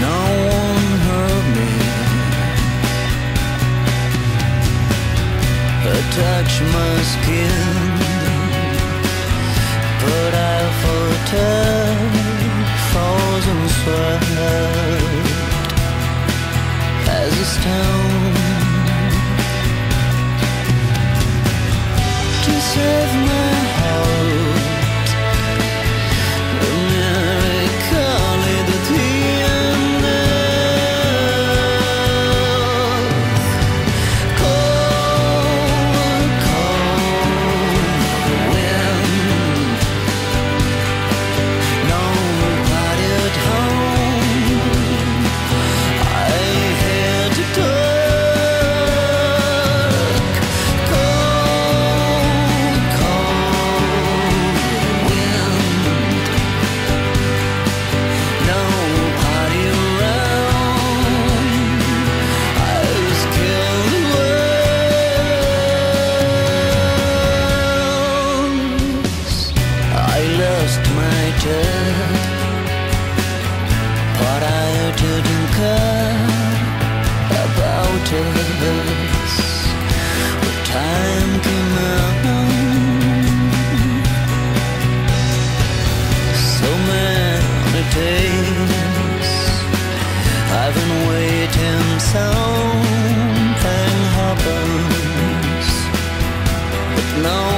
No one hurt me. Touch my skin. time. So many days I've been waiting, something happens, but no.